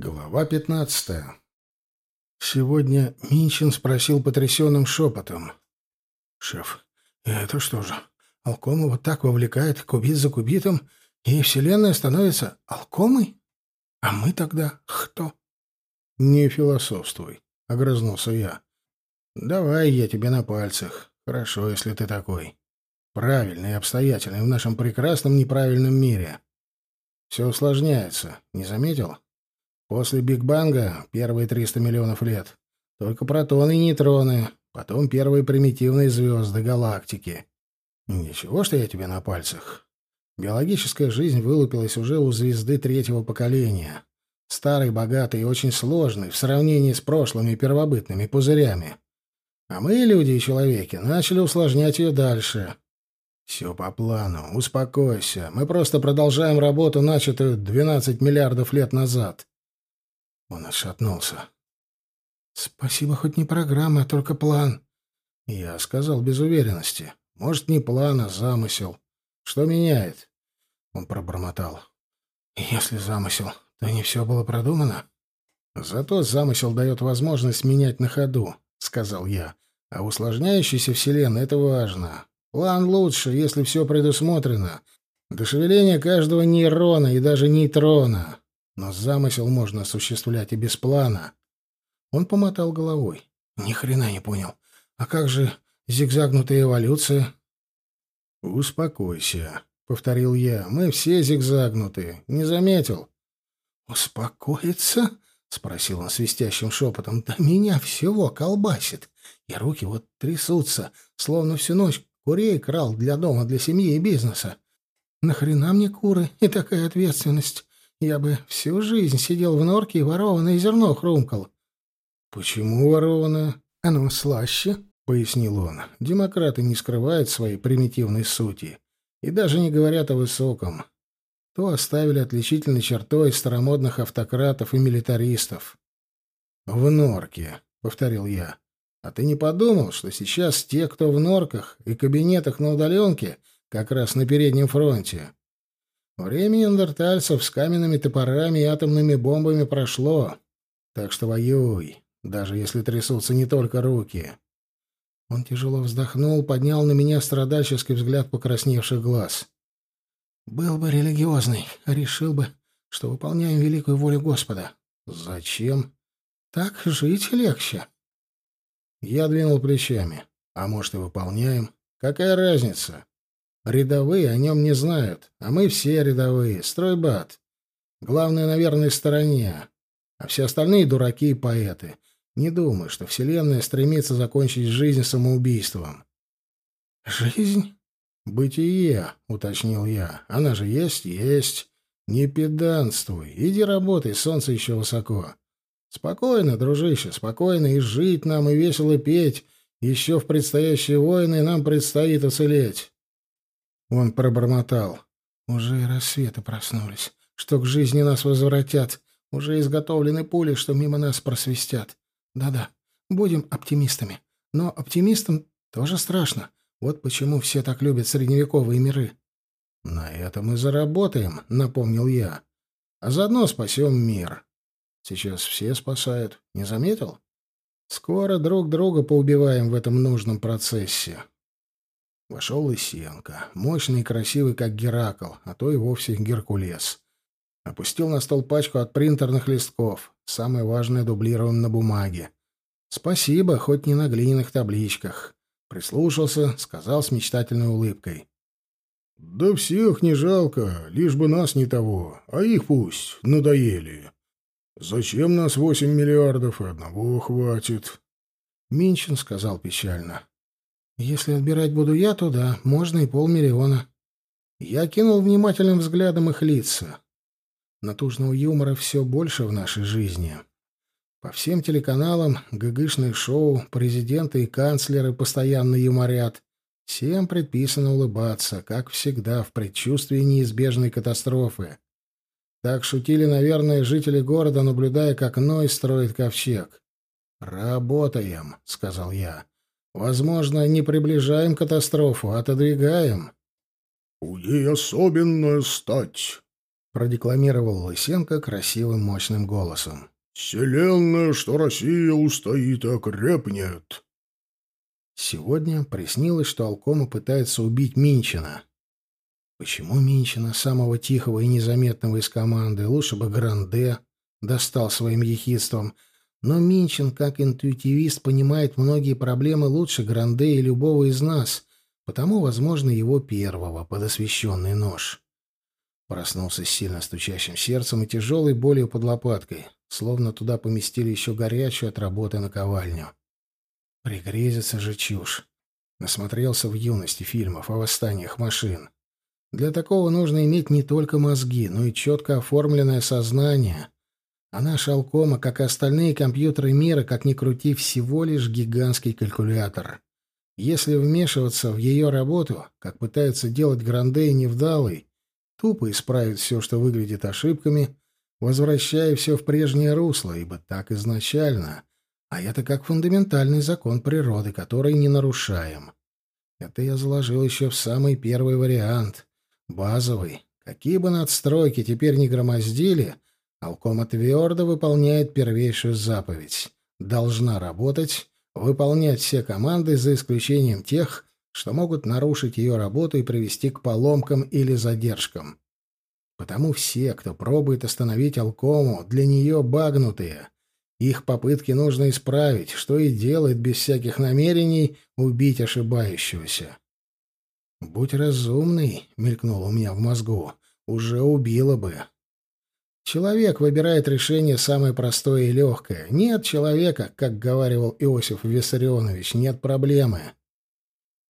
Глава пятнадцатая. Сегодня Минчин спросил потрясенным шепотом. «Шеф, это что же, Алкома вот так вовлекает кубит за кубитом, и Вселенная становится Алкомой? А мы тогда кто?» «Не философствуй», — огрызнулся я. «Давай я тебе на пальцах. Хорошо, если ты такой. Правильный и обстоятельный в нашем прекрасном неправильном мире. Все усложняется. Не заметил?» После Биг Банга, первые 300 миллионов лет, только протоны и нейтроны, потом первые примитивные звезды галактики. Ничего, что я тебе на пальцах. Биологическая жизнь вылупилась уже у звезды третьего поколения. Старый, богатый и очень сложный в сравнении с прошлыми первобытными пузырями. А мы, люди и человеки, начали усложнять ее дальше. Все по плану. Успокойся. Мы просто продолжаем работу, начатую 12 миллиардов лет назад. Он отшатнулся. «Спасибо, хоть не программа, а только план». Я сказал без уверенности. «Может, не план, а замысел. Что меняет?» Он пробормотал. «Если замысел, то не все было продумано». «Зато замысел дает возможность менять на ходу», — сказал я. «А усложняющейся вселенной это важно. План лучше, если все предусмотрено. До шевеления каждого нейрона и даже нейтрона. Но замысел можно осуществлять и без плана. Он помотал головой. Ни хрена не понял. А как же зигзагнутая эволюция? Успокойся, повторил я. Мы все зигзагнутые. Не заметил? Успокоиться? спросил он свистящим шепотом. Да меня всего колбасит. И руки вот трясутся, словно всю ночь курей крал для дома, для семьи и бизнеса. Нахрена мне куры и такая ответственность? Я бы всю жизнь сидел в норке и ворованное зерно хрумкал. — Почему ворованное? Оно слаще, — пояснил он. Демократы не скрывают своей примитивной сути и даже не говорят о высоком. То оставили отличительной чертой старомодных автократов и милитаристов. — В норке, — повторил я. — А ты не подумал, что сейчас те, кто в норках и кабинетах на удаленке, как раз на переднем фронте? Время неандертальцев с каменными топорами и атомными бомбами прошло. Так что воюй, даже если трясутся не только руки. Он тяжело вздохнул, поднял на меня страдальческий взгляд покрасневших глаз. «Был бы религиозный, решил бы, что выполняем великую волю Господа». «Зачем?» «Так жить легче». Я двинул плечами. «А может, и выполняем? Какая разница? Рядовые о нем не знают, а мы все рядовые, стройбат. Главное, на верной стороне, а все остальные дураки и поэты. Не думаю, что Вселенная стремится закончить жизнь самоубийством. «Жизнь?» «Бытие», — уточнил я. «Она же есть, есть. Не педанствуй. Иди работай, солнце еще высоко. Спокойно, дружище, спокойно, и жить нам, и весело петь. Еще в предстоящие войны нам предстоит уцелеть». Он пробормотал. Уже и рассветы проснулись, что к жизни нас возвратят. Уже изготовлены пули, что мимо нас просвистят. Да-да, будем оптимистами. Но оптимистам тоже страшно. Вот почему все так любят средневековые миры. «На этом мы заработаем», — напомнил я. «А заодно спасем мир. Сейчас все спасают. Не заметил? Скоро друг друга поубиваем в этом нужном процессе». Вошел Лысенко, мощный и красивый, как Геракл, а то и вовсе Геркулес. Опустил на стол пачку от принтерных листков, самое важное дублирован на бумаге. «Спасибо, хоть не на глиняных табличках». Прислушался, сказал с мечтательной улыбкой. «Да всех не жалко, лишь бы нас не того, а их пусть надоели. Зачем нас восемь миллиардов, и одного хватит?» Минчин сказал печально. Если отбирать буду я, то да, можно и полмиллиона. Я кинул внимательным взглядом их лица. Натужного юмора все больше в нашей жизни. По всем телеканалам ГГшные шоу, президенты и канцлеры постоянно юморят. Всем предписано улыбаться, как всегда, в предчувствии неизбежной катастрофы. Так шутили, наверное, жители города, наблюдая, как Ной строит ковчег. «Работаем», — сказал я. Возможно, не приближаем катастрофу, а отодвигаем. — У ней особенная стать, — продекламировал Лысенко красивым мощным голосом. «Вселенная, что Россия устоит и окрепнет!» Сегодня приснилось, что Алкома пытается убить Минчина. Почему Минчина, самого тихого и незаметного из команды, лучше бы Гранде, достал своим ехидством — но Минчин, как интуитивист, понимает многие проблемы лучше Гранде и любого из нас, потому, возможно, его первого, подосвященный нож. Проснулся с сильно стучащим сердцем и тяжелой болью под лопаткой, словно туда поместили еще горячую от работы наковальню. Пригрезится же чушь. Насмотрелся в юности фильмов о восстаниях машин. Для такого нужно иметь не только мозги, но и четко оформленное сознание — а наша Алкома, как и остальные компьютеры мира, как ни крути, всего лишь гигантский калькулятор. Если вмешиваться в ее работу, как пытается делать Гранде и Невдалый, тупо исправить все, что выглядит ошибками, возвращая все в прежнее русло, ибо так изначально. А это как фундаментальный закон природы, который не нарушаем. Это я заложил еще в самый первый вариант. Базовый. Какие бы надстройки теперь не громоздили — Алкома твердо выполняет первейшую заповедь. Должна работать, выполнять все команды за исключением тех, что могут нарушить ее работу и привести к поломкам или задержкам. Потому все, кто пробует остановить Алкому, для нее багнутые. Их попытки нужно исправить, что и делает без всяких намерений убить ошибающегося. «Будь разумный», — мелькнуло у меня в мозгу, — «уже убило бы». Человек выбирает решение самое простое и легкое. Нет человека, как говаривал Иосиф Виссарионович, нет проблемы.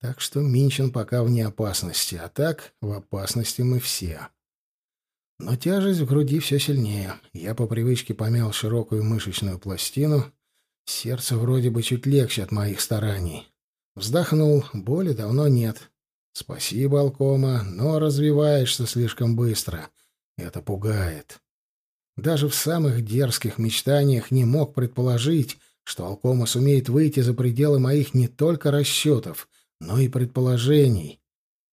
Так что Минчин пока вне опасности, а так в опасности мы все. Но тяжесть в груди все сильнее. Я по привычке помял широкую мышечную пластину. Сердце вроде бы чуть легче от моих стараний. Вздохнул, боли давно нет. Спасибо, Алкома, но развиваешься слишком быстро. Это пугает. Даже в самых дерзких мечтаниях не мог предположить, что Алкома сумеет выйти за пределы моих не только расчетов, но и предположений.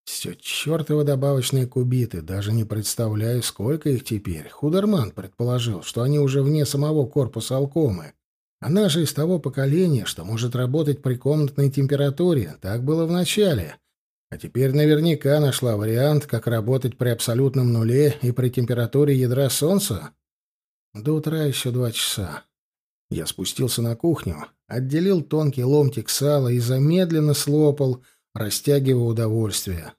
Все чертовы добавочные кубиты, даже не представляю, сколько их теперь. Худерман предположил, что они уже вне самого корпуса Алкомы. Она же из того поколения, что может работать при комнатной температуре. Так было в начале. А теперь наверняка нашла вариант, как работать при абсолютном нуле и при температуре ядра Солнца. До утра еще два часа. Я спустился на кухню, отделил тонкий ломтик сала и замедленно слопал, растягивая удовольствие.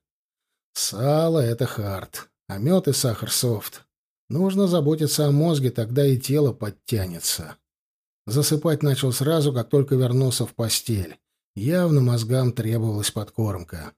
Сало — это хард, а мед и сахар — софт. Нужно заботиться о мозге, тогда и тело подтянется. Засыпать начал сразу, как только вернулся в постель. Явно мозгам требовалась подкормка.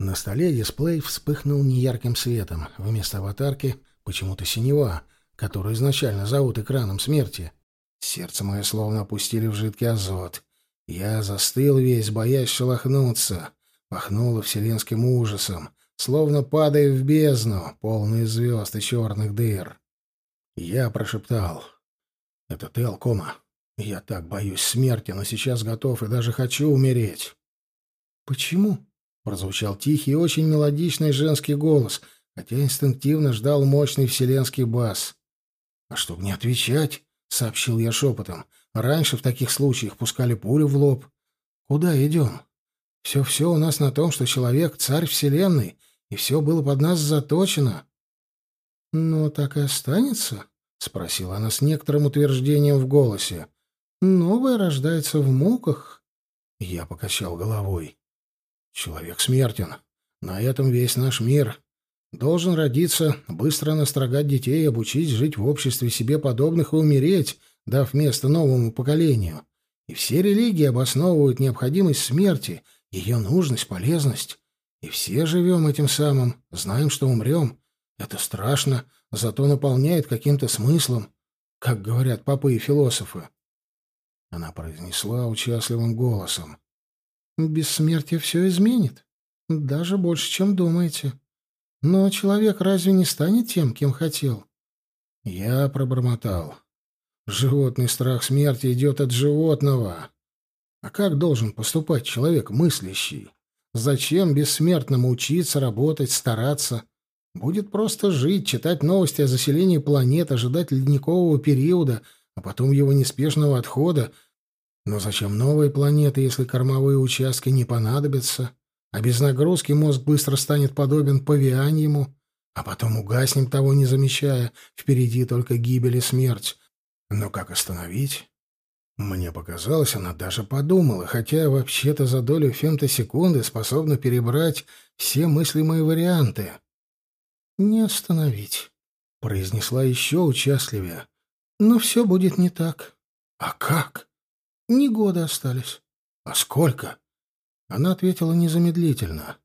На столе дисплей вспыхнул неярким светом. Вместо аватарки почему-то синева — которую изначально зовут экраном смерти. Сердце мое словно опустили в жидкий азот. Я застыл весь, боясь шелохнуться. Пахнуло вселенским ужасом, словно падая в бездну, полную звезд и черных дыр. Я прошептал. «Это ты, Алкома? Я так боюсь смерти, но сейчас готов и даже хочу умереть». «Почему?» — прозвучал тихий очень мелодичный женский голос, хотя инстинктивно ждал мощный вселенский бас. «А чтобы не отвечать», — сообщил я шепотом, — «раньше в таких случаях пускали пулю в лоб. Куда идем? Все-все у нас на том, что человек — царь вселенной, и все было под нас заточено». «Ну, так и останется?» — спросила она с некоторым утверждением в голосе. «Новое рождается в муках». Я покачал головой. «Человек смертен. На этом весь наш мир. Должен родиться, быстро настрогать детей обучить жить в обществе себе подобных и умереть, дав место новому поколению. И все религии обосновывают необходимость смерти, ее нужность, полезность. И все живем этим самым, знаем, что умрем. Это страшно, зато наполняет каким-то смыслом, как говорят папы и философы. Она произнесла участливым голосом. «Бессмертие все изменит. Даже больше, чем думаете. Но человек разве не станет тем, кем хотел? Я пробормотал. Животный страх смерти идет от животного. А как должен поступать человек мыслящий? Зачем бессмертному учиться, работать, стараться? Будет просто жить, читать новости о заселении планет, ожидать ледникового периода, а потом его неспешного отхода. Но зачем новые планеты, если кормовые участки не понадобятся? А без нагрузки мозг быстро станет подобен павианьему, а потом угаснем того не замечая, впереди только гибель и смерть. Но как остановить? Мне показалось, она даже подумала, хотя вообще-то за долю фемтосекунды способна перебрать все мыслимые варианты. «Не остановить», — произнесла еще участливее. «Но все будет не так». «А как?» «Не годы остались». «А сколько?» Она ответила незамедлительно.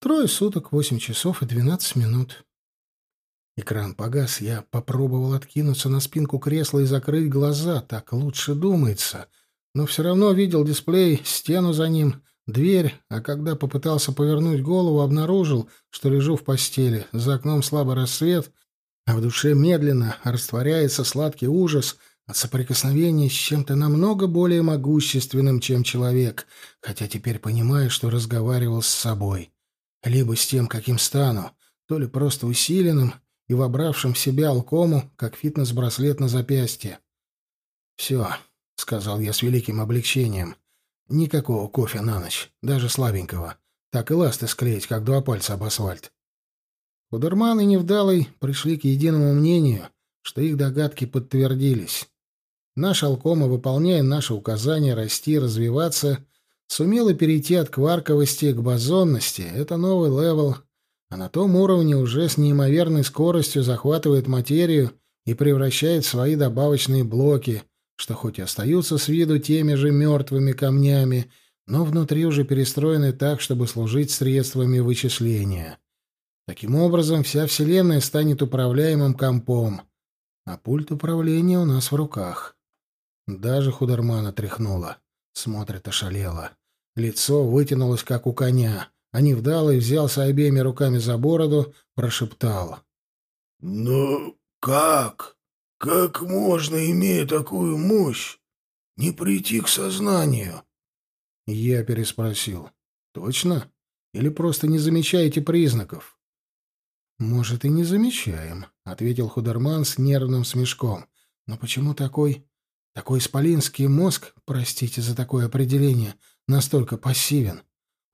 «Трое суток, восемь часов и двенадцать минут». Экран погас, я попробовал откинуться на спинку кресла и закрыть глаза, так лучше думается. Но все равно видел дисплей, стену за ним, дверь, а когда попытался повернуть голову, обнаружил, что лежу в постели. За окном слабый рассвет, а в душе медленно растворяется сладкий ужас от соприкосновения с чем-то намного более могущественным, чем человек, хотя теперь понимаю, что разговаривал с собой. Либо с тем, каким стану, то ли просто усиленным, и вобравшим в себя алкому, как фитнес-браслет на запястье. «Все», — сказал я с великим облегчением. «Никакого кофе на ночь, даже слабенького. Так и ласты склеить, как два пальца об асфальт». Худерман и Невдалый пришли к единому мнению, что их догадки подтвердились. Наш Алкома, выполняя наши указания расти и развиваться, сумела перейти от кварковости к бозонности. Это новый level, а на том уровне уже с неимоверной скоростью захватывает материю и превращает свои добавочные блоки, что хоть и остаются с виду теми же мертвыми камнями, но внутри уже перестроены так, чтобы служить средствами вычисления. Таким образом, вся Вселенная станет управляемым компом, а пульт управления у нас в руках. Даже Худермана тряхнуло. Смотрит ошалело. Лицо вытянулось, как у коня — а Невдалый взялся обеими руками за бороду, прошептал. «Но как? Как можно, имея такую мощь, не прийти к сознанию?» Я переспросил. «Точно? Или просто не замечаете признаков?» «Может, и не замечаем», — ответил Худерман с нервным смешком. «Но почему такой... такой исполинский мозг, простите за такое определение, настолько пассивен?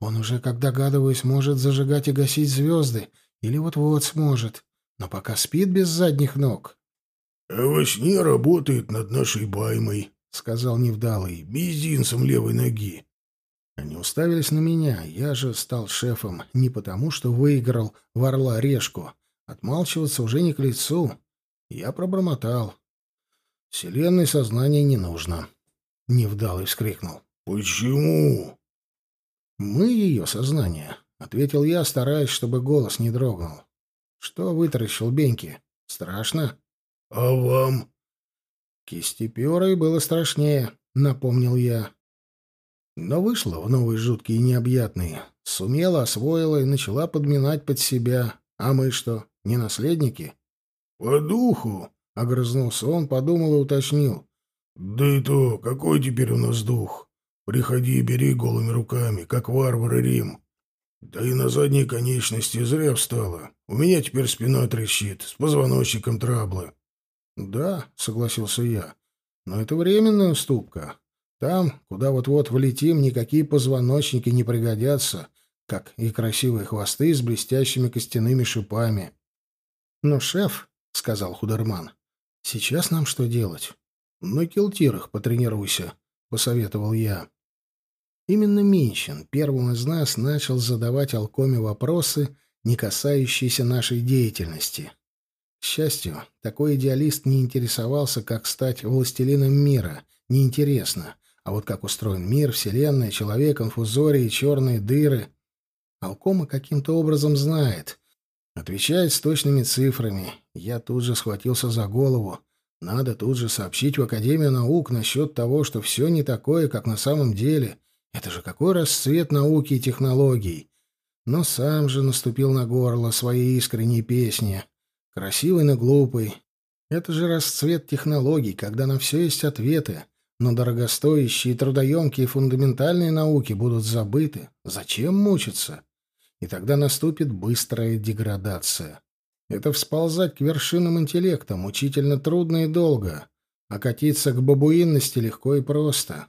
Он уже, как догадываюсь, может зажигать и гасить звезды, или вот-вот сможет, но пока спит без задних ног. — А во сне работает над нашей баймой, — сказал Невдалый, — мизинцем левой ноги. Они уставились на меня, я же стал шефом не потому, что выиграл в орла-решку. Отмалчиваться уже не к лицу. Я пробормотал. «Вселенной сознания не нужно», — Невдалый вскрикнул. «Почему?» «Мы ее сознание», — ответил я, стараясь, чтобы голос не дрогнул. «Что вытаращил Беньки? Страшно?» «А вам?» «Кистеперой было страшнее», — напомнил я. Но вышла в новый жуткий и необъятный. Сумела, освоила и начала подминать под себя. А мы что, не наследники? «По духу», — огрызнулся он, подумал и уточнил. «Да и то, какой теперь у нас дух?» Приходи и бери голыми руками, как варвары Рим. Да и на задней конечности зря встала. У меня теперь спина трещит, с позвоночником траблы. Да, согласился я. Но это временная уступка. Там, куда вот-вот влетим, никакие позвоночники не пригодятся, как и красивые хвосты с блестящими костяными шипами. Но, шеф, — сказал Худерман, — сейчас нам что делать? На килтирах потренируйся, — посоветовал я. Именно Минчин первым из нас начал задавать Алкоме вопросы, не касающиеся нашей деятельности. К счастью, такой идеалист не интересовался, как стать властелином мира. Неинтересно. А вот как устроен мир, вселенная, человек, инфузории, черные дыры. Алкома каким-то образом знает. Отвечает с точными цифрами. Я тут же схватился за голову. Надо тут же сообщить в Академию наук насчет того, что все не такое, как на самом деле — это же какой расцвет науки и технологий! Но сам же наступил на горло своей искренней песни. Красивый, но глупый. Это же расцвет технологий, когда на все есть ответы. Но дорогостоящие, трудоемкие фундаментальные науки будут забыты. Зачем мучиться? и тогда наступит быстрая деградация. Это всползать к вершинам интеллекта мучительно трудно и долго, а катиться к бабуинности легко и просто.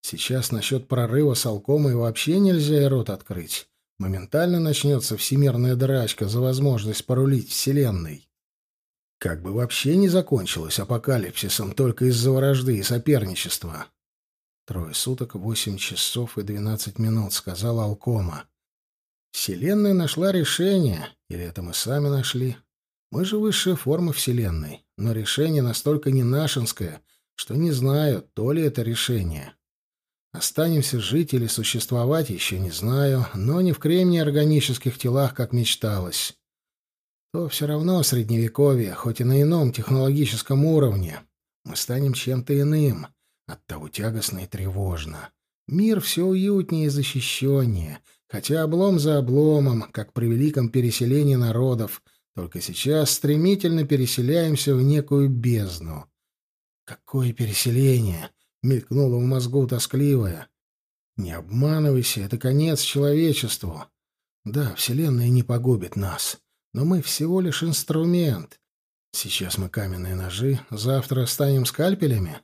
Сейчас насчет прорыва с Алкомой вообще нельзя и рот открыть. Моментально начнется всемирная драчка за возможность порулить Вселенной. Как бы вообще не закончилось апокалипсисом только из-за вражды и соперничества. Трое суток, восемь часов и двенадцать минут, сказала Алкома. Вселенная нашла решение, или это мы сами нашли? Мы же высшая форма Вселенной, но решение настолько не нашинское, что не знаю, то ли это решение. Останемся жить или существовать, еще не знаю, но не в кремнии органических телах, как мечталось. То все равно средневековье, хоть и на ином технологическом уровне. Мы станем чем-то иным, оттого тягостно и тревожно. Мир все уютнее и защищеннее, хотя облом за обломом, как при великом переселении народов, только сейчас стремительно переселяемся в некую бездну. Какое переселение! мелькнуло в мозгу тоскливое. Не обманывайся, это конец человечеству. Да, Вселенная не погубит нас, но мы всего лишь инструмент. Сейчас мы каменные ножи, завтра станем скальпелями.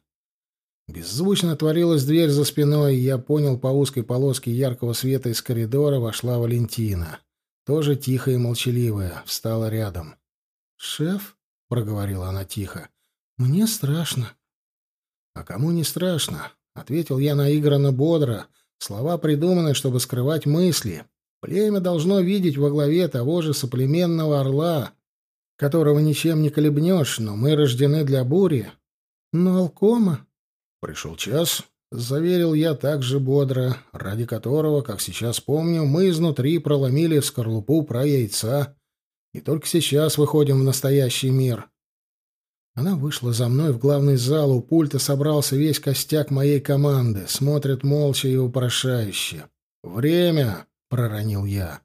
Беззвучно отворилась дверь за спиной, и я понял, по узкой полоске яркого света из коридора вошла Валентина. Тоже тихая и молчаливая, встала рядом. «Шеф?» — проговорила она тихо. «Мне страшно». «А кому не страшно?» — ответил я наигранно бодро. Слова придуманы, чтобы скрывать мысли. Племя должно видеть во главе того же соплеменного орла, которого ничем не колебнешь, но мы рождены для бури. Но Алкома... Пришел час, заверил я так же бодро, ради которого, как сейчас помню, мы изнутри проломили скорлупу про яйца, и только сейчас выходим в настоящий мир. Она вышла за мной в главный зал, у пульта собрался весь костяк моей команды, смотрит молча и упрошающе. «Время!» — проронил я.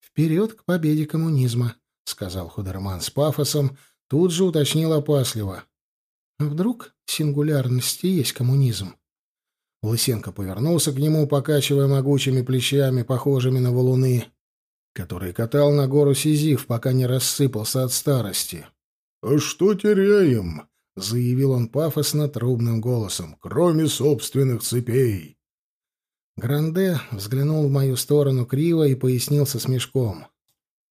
«Вперед к победе коммунизма», — сказал Худерман с пафосом, тут же уточнил опасливо. «Вдруг сингулярности есть коммунизм?» Лысенко повернулся к нему, покачивая могучими плечами, похожими на валуны, который катал на гору Сизиф, пока не рассыпался от старости. «А что теряем?» — заявил он пафосно трубным голосом. «Кроме собственных цепей». Гранде взглянул в мою сторону криво и пояснил со смешком.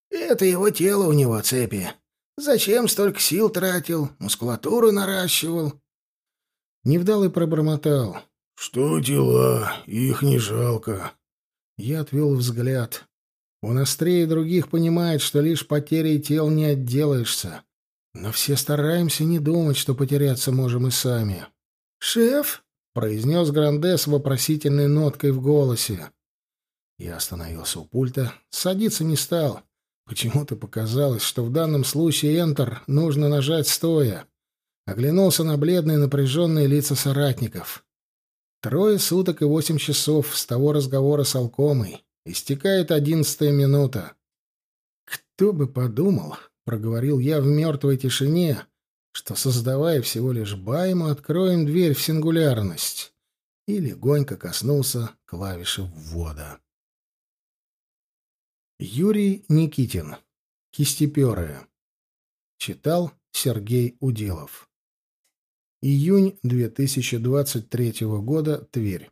«Это его тело у него цепи. Зачем столько сил тратил, мускулатуру наращивал?» Невдалый пробормотал. «Что дела? Их не жалко». Я отвел взгляд. Он острее других понимает, что лишь потерей тел не отделаешься. Но все стараемся не думать, что потеряться можем и сами. «Шеф?» — произнес Гранде с вопросительной ноткой в голосе. Я остановился у пульта, садиться не стал. Почему-то показалось, что в данном случае Enter нужно нажать стоя. Оглянулся на бледные напряженные лица соратников. Трое суток и восемь часов с того разговора с Алкомой. Истекает одиннадцатая минута. Кто бы подумал, — проговорил я в мертвой тишине, что, создавая всего лишь байму, откроем дверь в сингулярность. И легонько коснулся клавиши ввода. Юрий Никитин. Кистеперы. Читал Сергей Уделов. Июнь 2023 года. Тверь.